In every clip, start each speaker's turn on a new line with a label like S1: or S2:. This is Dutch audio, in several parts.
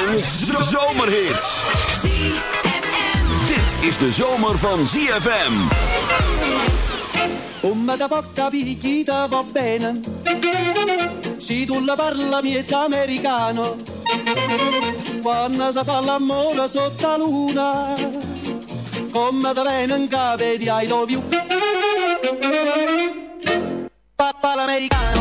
S1: De zomerhits. Dit is de zomer van ZFM.
S2: Come da porta picchita va bene Si tu la parla miezza americano Quando si fa l'amore sotto luna Come da bene di I love you Papa l'americano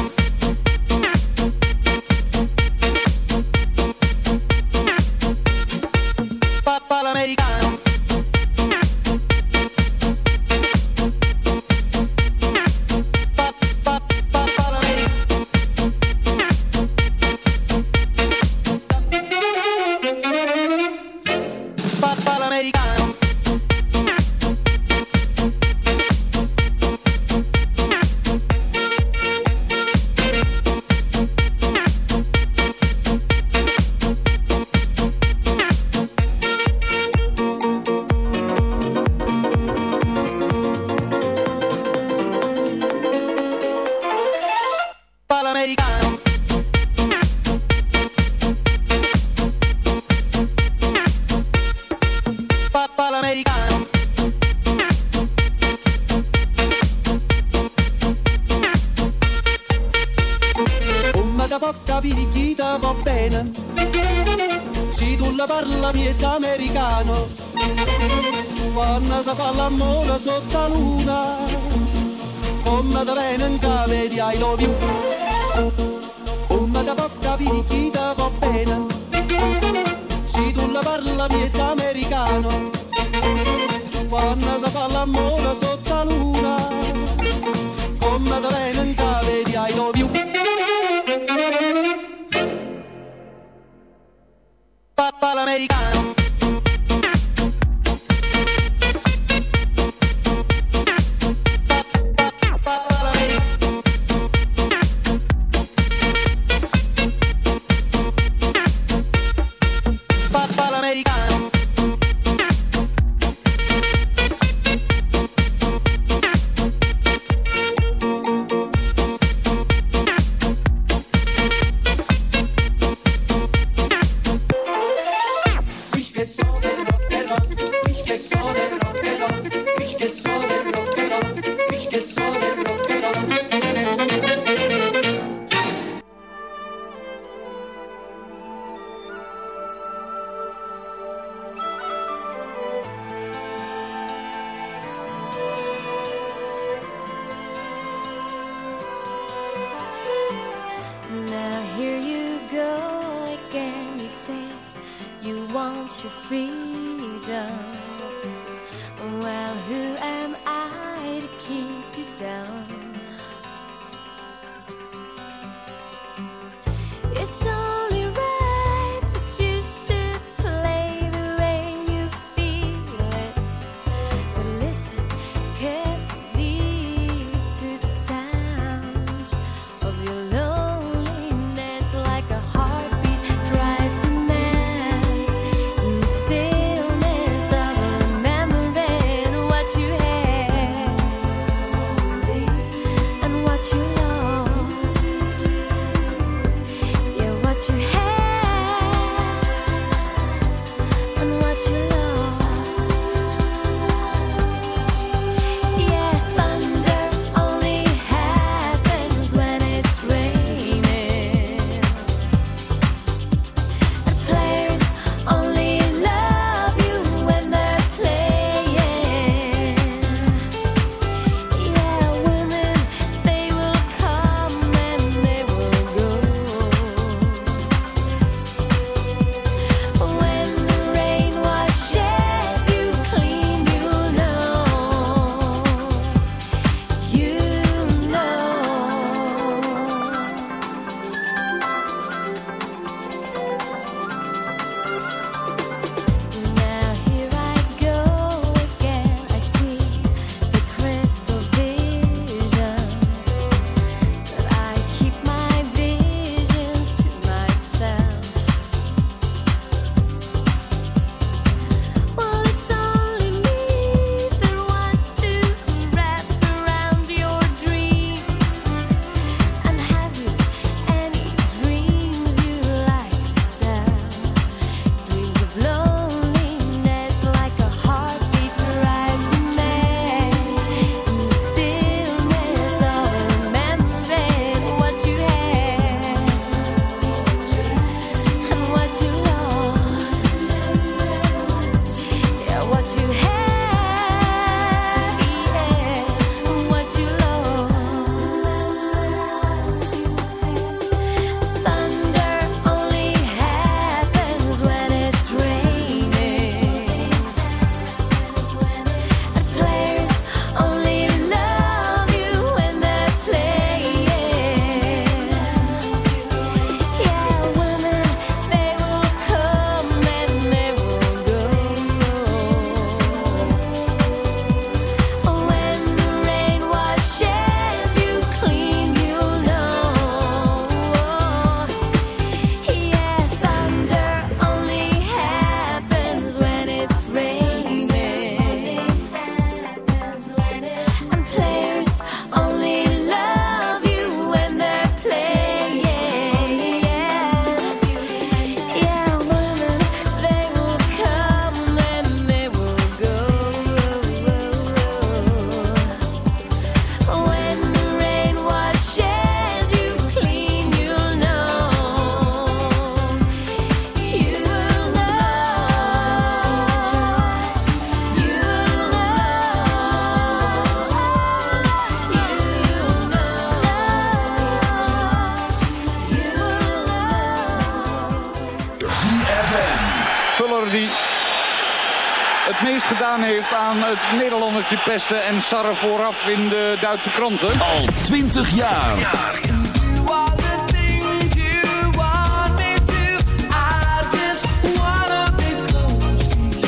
S3: pesten en sarren vooraf in de Duitse kranten.
S4: Al 20 jaar.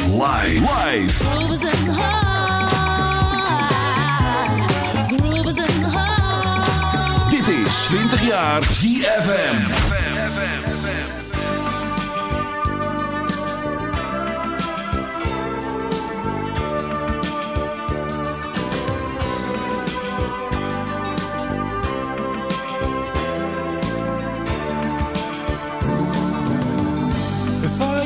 S4: Live. Dit is 20 jaar ZFM.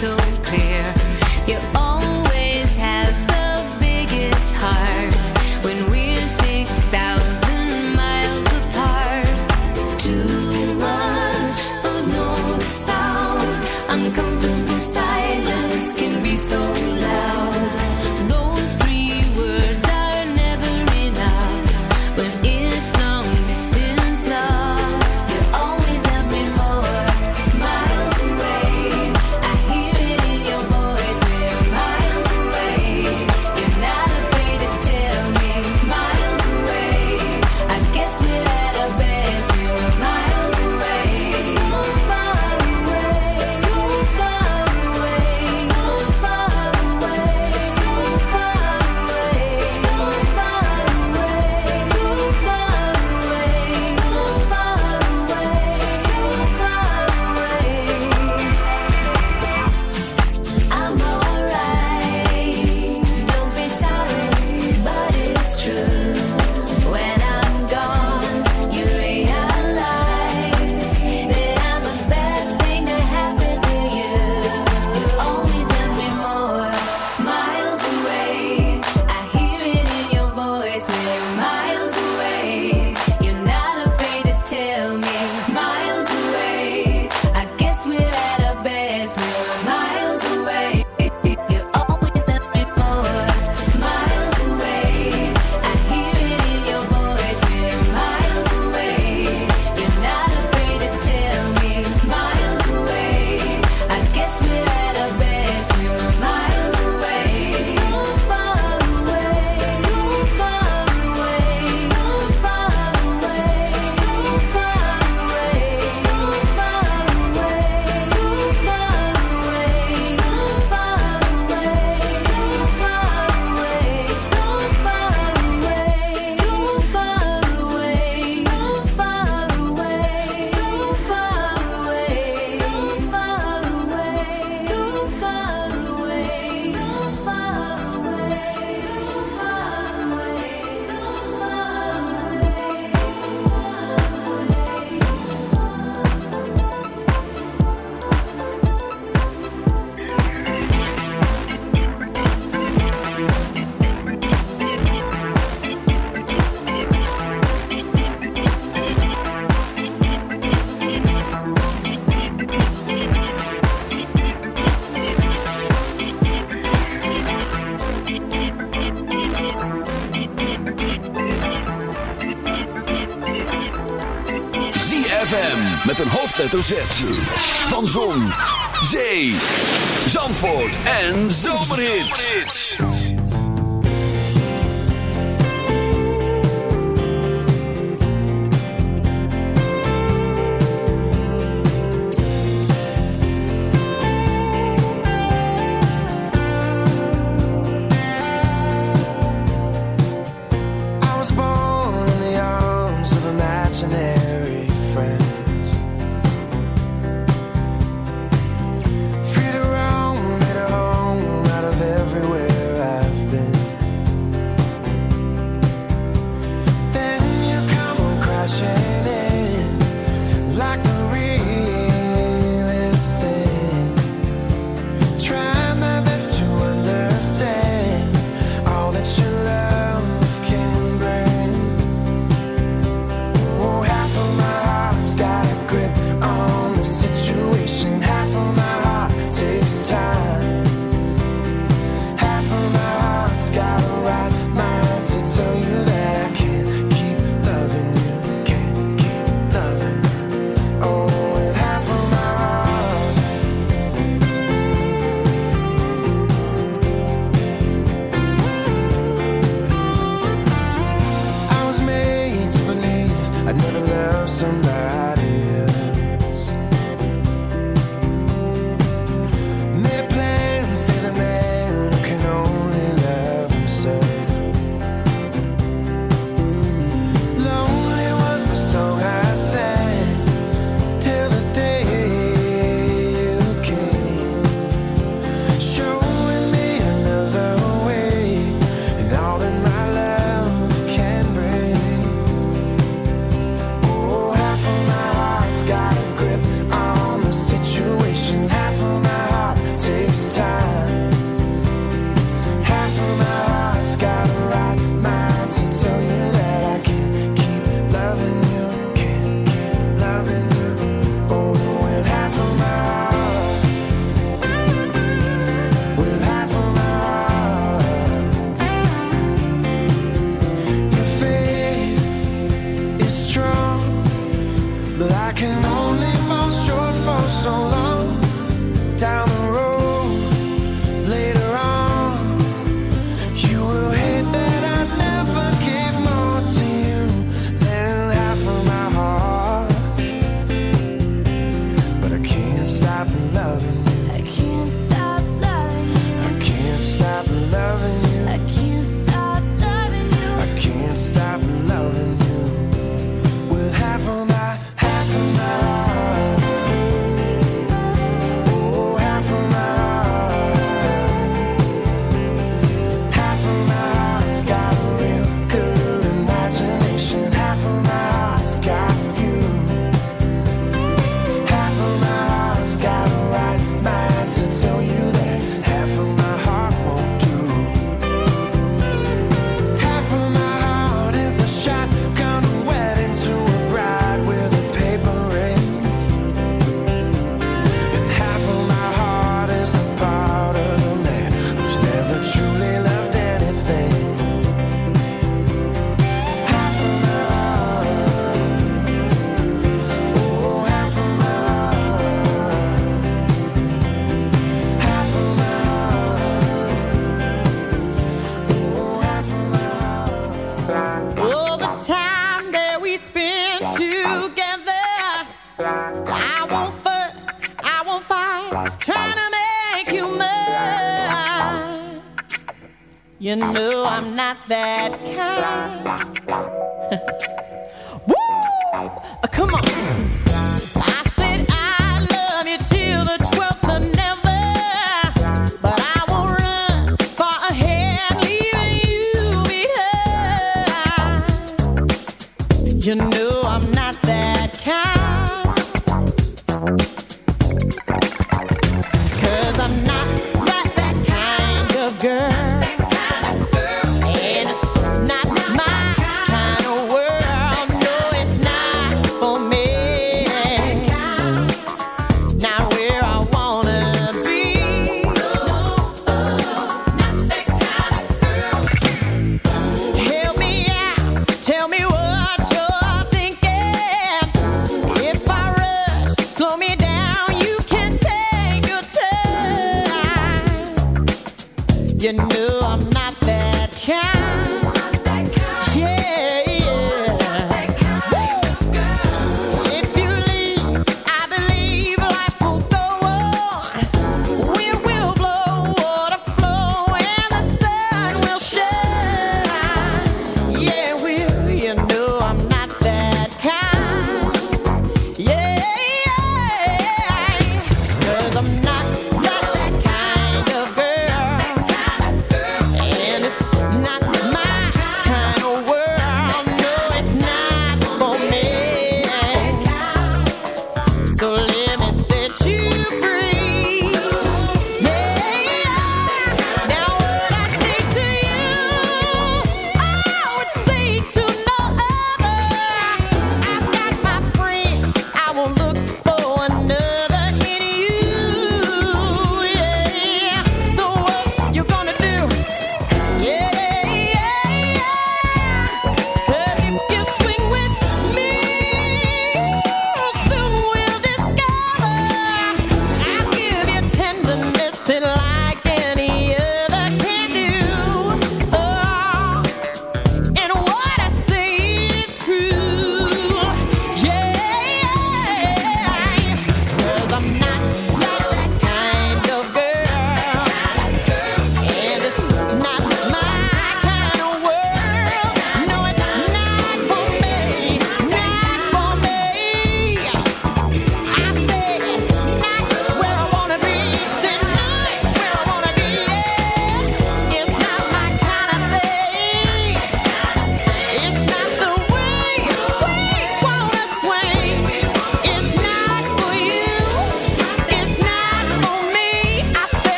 S5: so
S6: clear.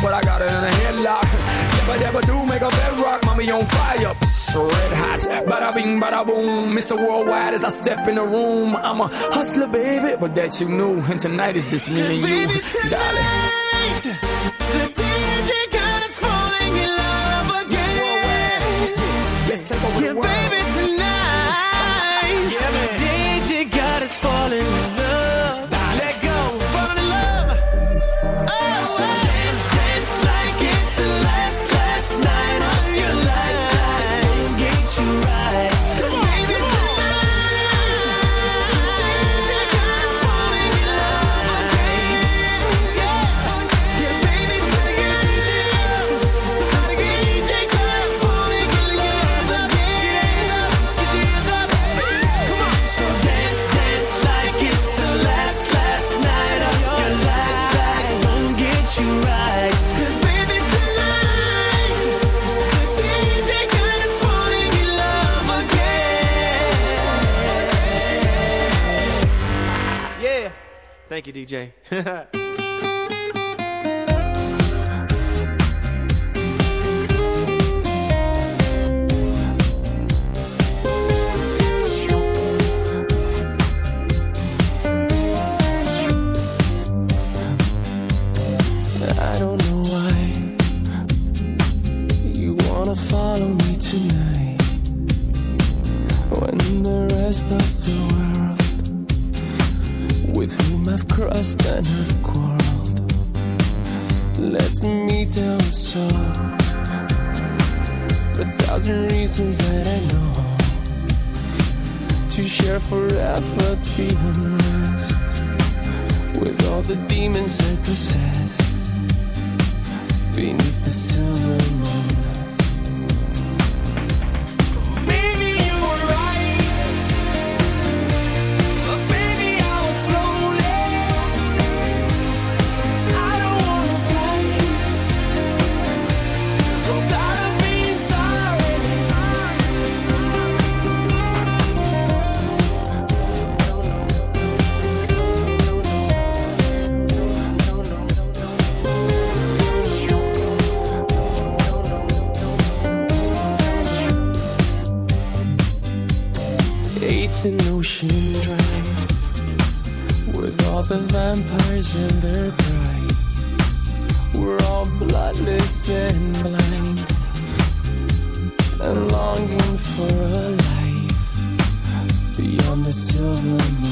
S7: but I got her in a headlock. Never, never do make a bedrock. Mommy on fire. Psst, red hot. Bada bing, bada boom. Mr. Worldwide as I step in the room. I'm a hustler, baby, but that you knew. And tonight is just me and you. Darling.
S8: DJ.
S9: heartless and
S8: blind longing for a life beyond the silver moon.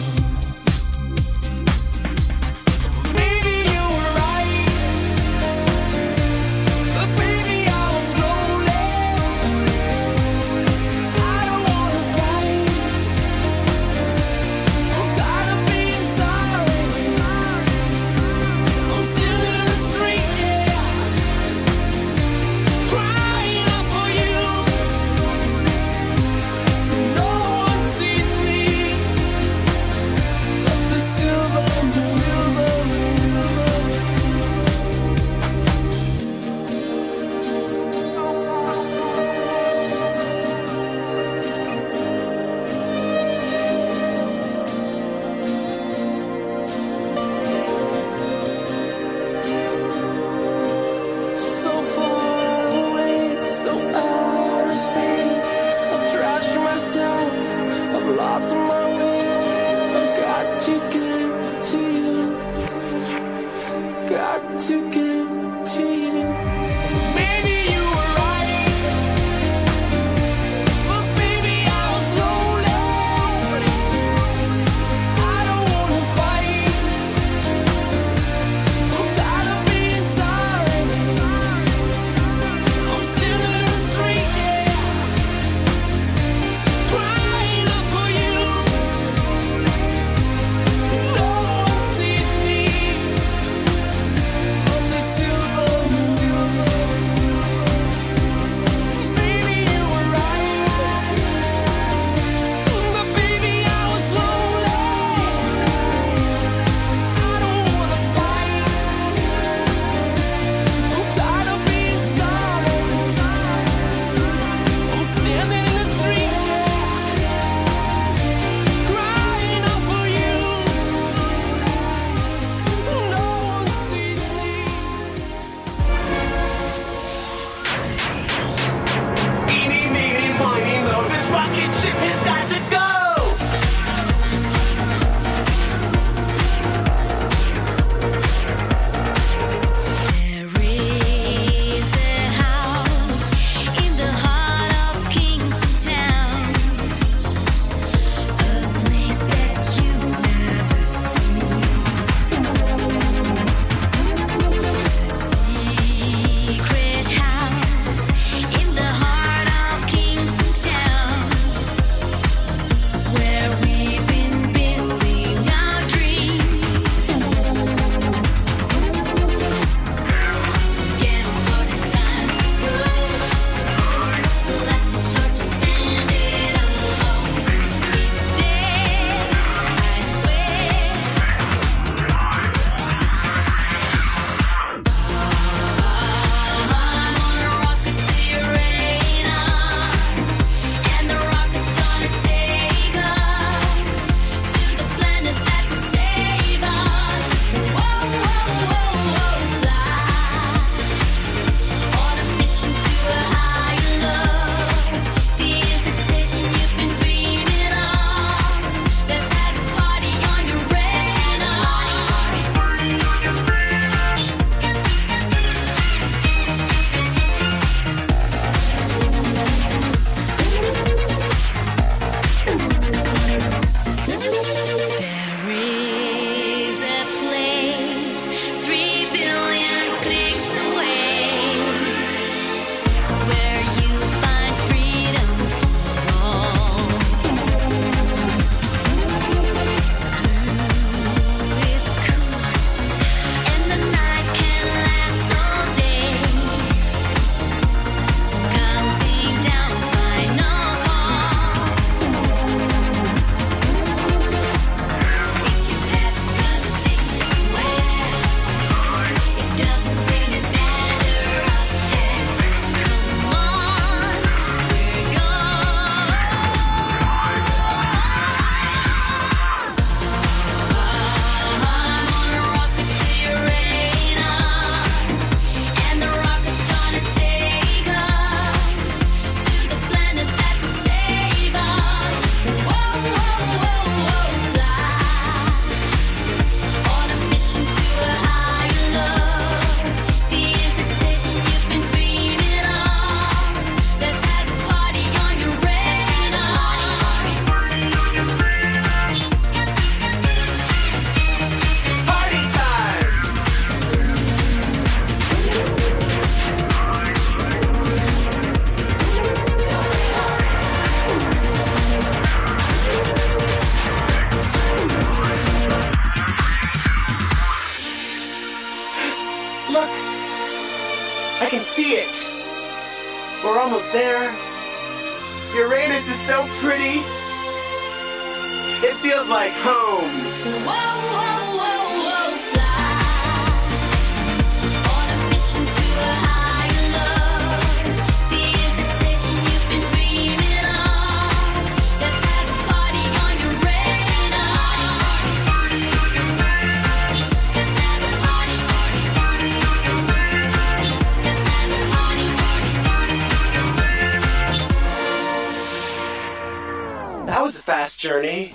S6: It feels like home.
S10: Whoa, whoa, whoa, whoa, fly. On a mission to a higher love. The invitation you've been dreaming of. Let's have a party on your. Let's have a party. Let's have a party.
S6: That was a fast journey.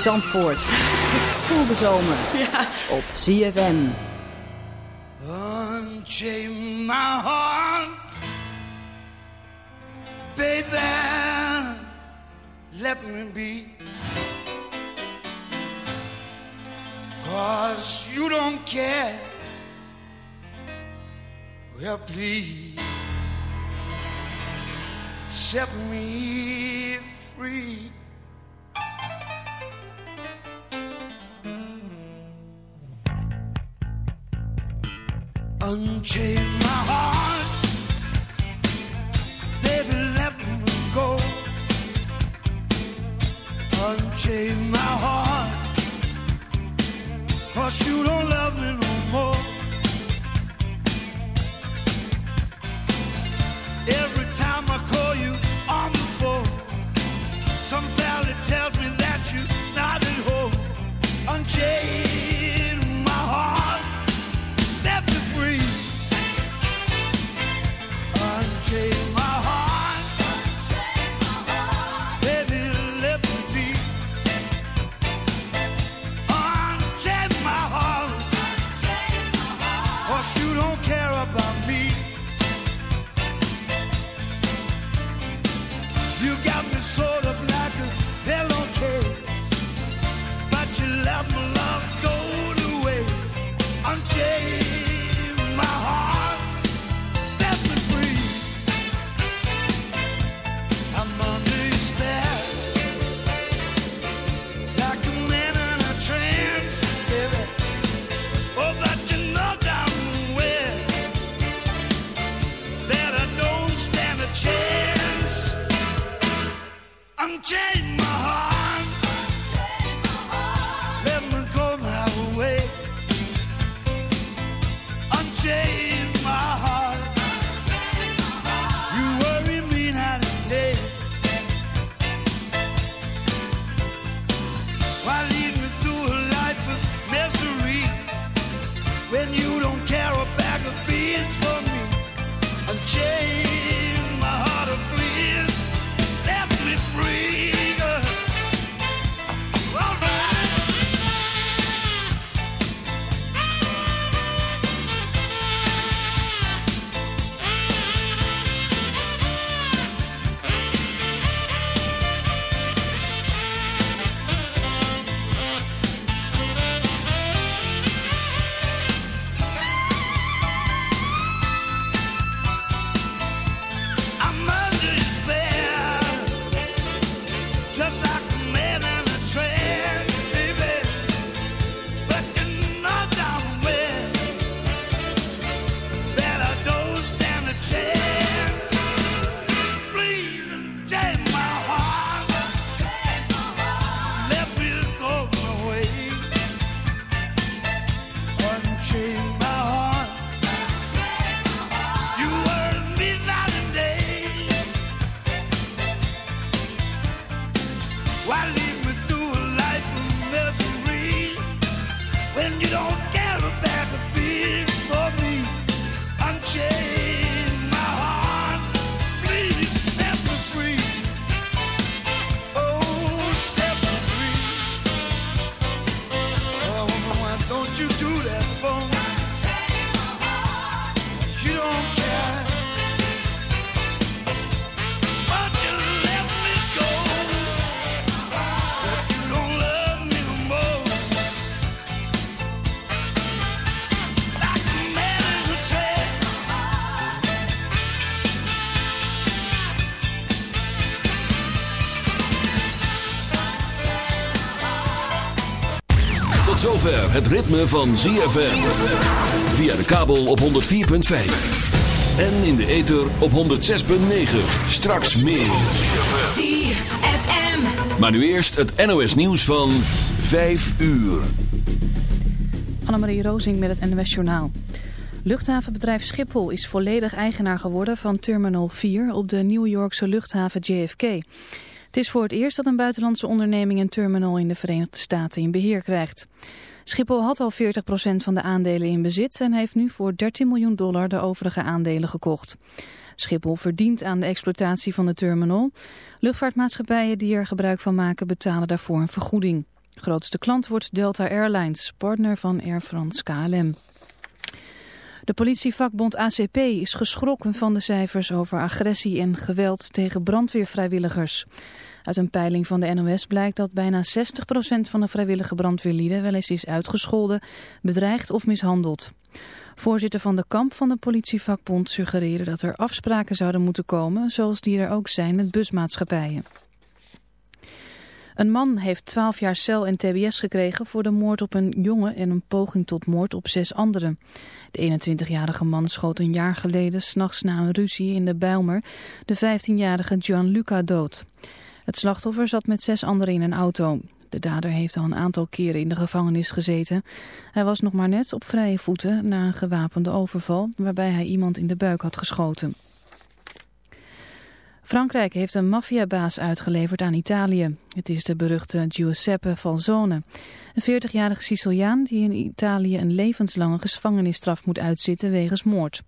S11: Zandvoort. Voel de zomer ja. op ZFM.
S1: Unchain my heart, baby, let me be. Cause you don't care, well please set me free. unchain het ritme van ZFM. Via de kabel op 104.5. En in de ether op 106.9. Straks meer.
S10: ZFM.
S1: Maar nu eerst het NOS nieuws van 5 uur.
S12: Annemarie Rozing met het NOS Journaal. Luchthavenbedrijf Schiphol is volledig eigenaar geworden van Terminal 4 op de New Yorkse luchthaven JFK. Het is voor het eerst dat een buitenlandse onderneming een terminal in de Verenigde Staten in beheer krijgt. Schiphol had al 40% van de aandelen in bezit en heeft nu voor 13 miljoen dollar de overige aandelen gekocht. Schiphol verdient aan de exploitatie van de terminal. Luchtvaartmaatschappijen die er gebruik van maken betalen daarvoor een vergoeding. Grootste klant wordt Delta Airlines, partner van Air France KLM. De politievakbond ACP is geschrokken van de cijfers over agressie en geweld tegen brandweervrijwilligers. Uit een peiling van de NOS blijkt dat bijna 60% van de vrijwillige brandweerlieden wel eens is uitgescholden, bedreigd of mishandeld. Voorzitter van de kamp van de politievakbond suggereerde dat er afspraken zouden moeten komen, zoals die er ook zijn met busmaatschappijen. Een man heeft 12 jaar cel en tbs gekregen voor de moord op een jongen en een poging tot moord op zes anderen. De 21-jarige man schoot een jaar geleden s'nachts na een ruzie in de Bijlmer de 15-jarige Gianluca dood. Het slachtoffer zat met zes anderen in een auto. De dader heeft al een aantal keren in de gevangenis gezeten. Hij was nog maar net op vrije voeten na een gewapende overval waarbij hij iemand in de buik had geschoten. Frankrijk heeft een maffiabaas uitgeleverd aan Italië. Het is de beruchte Giuseppe Falzone. Een 40-jarige Siciliaan die in Italië een levenslange gevangenisstraf moet uitzitten wegens moord.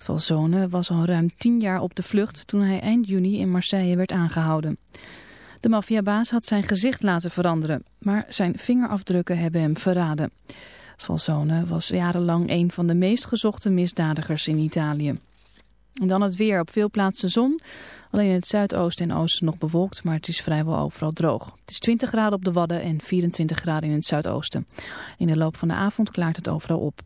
S12: Falzone was al ruim 10 jaar op de vlucht toen hij eind juni in Marseille werd aangehouden. De maffiabaas had zijn gezicht laten veranderen, maar zijn vingerafdrukken hebben hem verraden. Falzone was jarenlang een van de meest gezochte misdadigers in Italië. En dan het weer. Op veel plaatsen zon. Alleen in het zuidoosten en oosten nog bewolkt, maar het is vrijwel overal droog. Het is 20 graden op de Wadden en 24 graden in het zuidoosten. In de loop van de avond klaart het overal op.